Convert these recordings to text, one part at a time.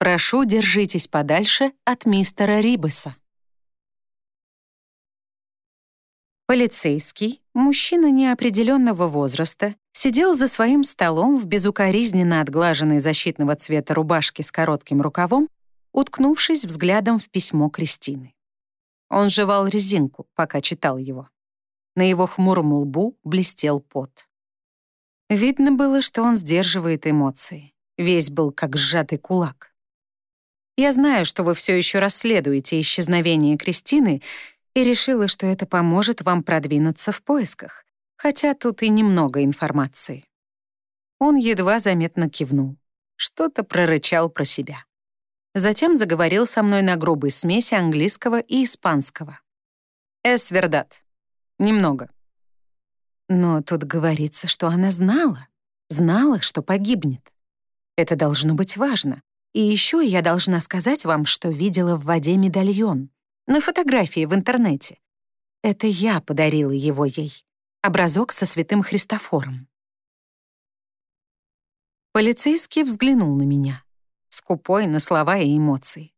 Прошу, держитесь подальше от мистера Рибеса. Полицейский, мужчина неопределенного возраста, сидел за своим столом в безукоризненно отглаженной защитного цвета рубашке с коротким рукавом, уткнувшись взглядом в письмо Кристины. Он жевал резинку, пока читал его. На его хмуром лбу блестел пот. Видно было, что он сдерживает эмоции. Весь был как сжатый кулак. Я знаю, что вы все еще расследуете исчезновение Кристины и решила, что это поможет вам продвинуться в поисках, хотя тут и немного информации. Он едва заметно кивнул. Что-то прорычал про себя. Затем заговорил со мной на грубой смеси английского и испанского. «Эс вердат. Немного». Но тут говорится, что она знала. Знала, что погибнет. Это должно быть важно. И еще я должна сказать вам, что видела в воде медальон. На фотографии в интернете. Это я подарила его ей. Образок со святым Христофором. Полицейский взглянул на меня скупой на слова и эмоции.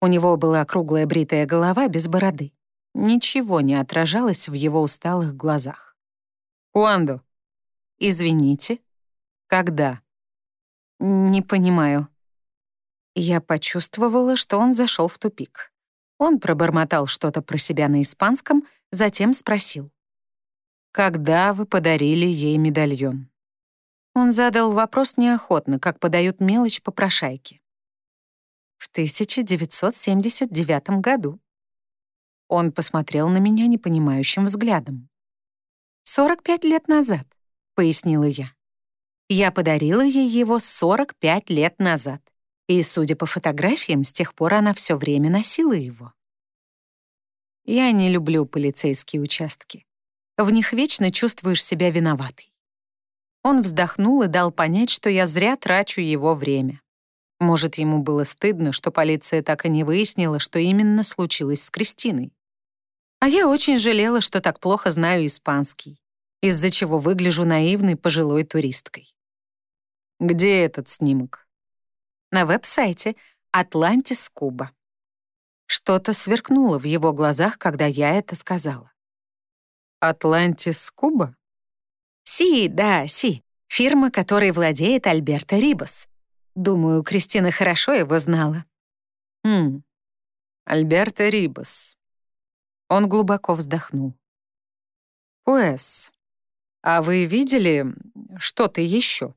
У него была круглая бритая голова без бороды. Ничего не отражалось в его усталых глазах. «Куандо?» «Извините». «Когда?» «Не понимаю». Я почувствовала, что он зашел в тупик. Он пробормотал что-то про себя на испанском, затем спросил. «Когда вы подарили ей медальон?» Он задал вопрос неохотно, как подают мелочь по прошайке. В 1979 году. Он посмотрел на меня непонимающим взглядом. «45 лет назад», — пояснила я. Я подарила ей его 45 лет назад, и, судя по фотографиям, с тех пор она все время носила его. Я не люблю полицейские участки. В них вечно чувствуешь себя виноватой. Он вздохнул и дал понять, что я зря трачу его время. Может, ему было стыдно, что полиция так и не выяснила, что именно случилось с Кристиной. А я очень жалела, что так плохо знаю испанский, из-за чего выгляжу наивной пожилой туристкой. Где этот снимок? На веб-сайте «Атлантис Куба». Что-то сверкнуло в его глазах, когда я это сказала. «Атлантис Куба?» Си, да, Си. Фирма, которой владеет Альберто Рибас. Думаю, Кристина хорошо его знала. Хм. Альберто Рибас. Он глубоко вздохнул. Пуэс, а вы видели что-то еще?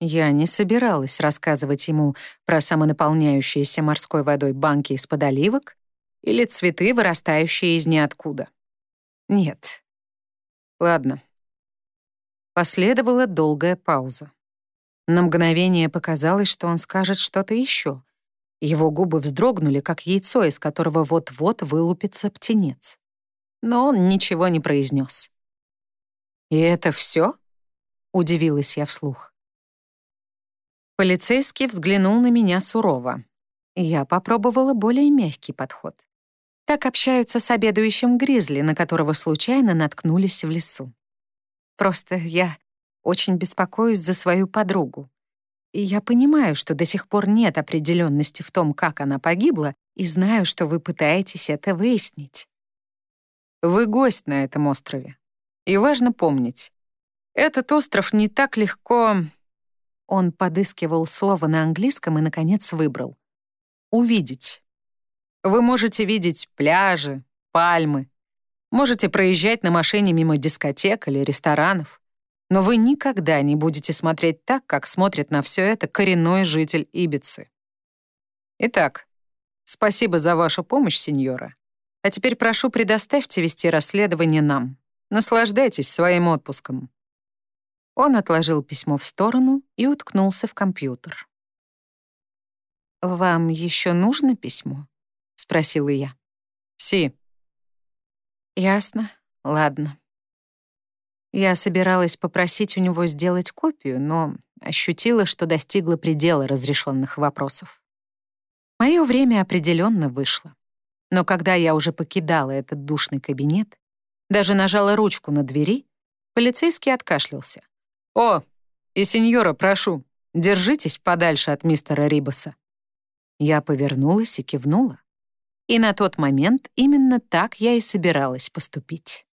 Я не собиралась рассказывать ему про самонаполняющиеся морской водой банки из-под оливок или цветы, вырастающие из ниоткуда. Нет. Ладно, Последовала долгая пауза. На мгновение показалось, что он скажет что-то еще. Его губы вздрогнули, как яйцо, из которого вот-вот вылупится птенец. Но он ничего не произнес. «И это все? удивилась я вслух. Полицейский взглянул на меня сурово. Я попробовала более мягкий подход. Так общаются с обедающим гризли, на которого случайно наткнулись в лесу. Просто я очень беспокоюсь за свою подругу. И я понимаю, что до сих пор нет определенности в том, как она погибла, и знаю, что вы пытаетесь это выяснить. Вы гость на этом острове. И важно помнить, этот остров не так легко... Он подыскивал слово на английском и, наконец, выбрал. Увидеть. Вы можете видеть пляжи, пальмы, Можете проезжать на машине мимо дискотек или ресторанов, но вы никогда не будете смотреть так, как смотрит на все это коренной житель Ибицы. Итак, спасибо за вашу помощь, сеньора. А теперь прошу, предоставьте вести расследование нам. Наслаждайтесь своим отпуском». Он отложил письмо в сторону и уткнулся в компьютер. «Вам еще нужно письмо?» — спросила я. «Си, Ясно. Ладно. Я собиралась попросить у него сделать копию, но ощутила, что достигла предела разрешенных вопросов. Мое время определенно вышло. Но когда я уже покидала этот душный кабинет, даже нажала ручку на двери, полицейский откашлялся. «О, и сеньора, прошу, Держитесь подальше от мистера Рибаса». Я повернулась и кивнула. И на тот момент именно так я и собиралась поступить.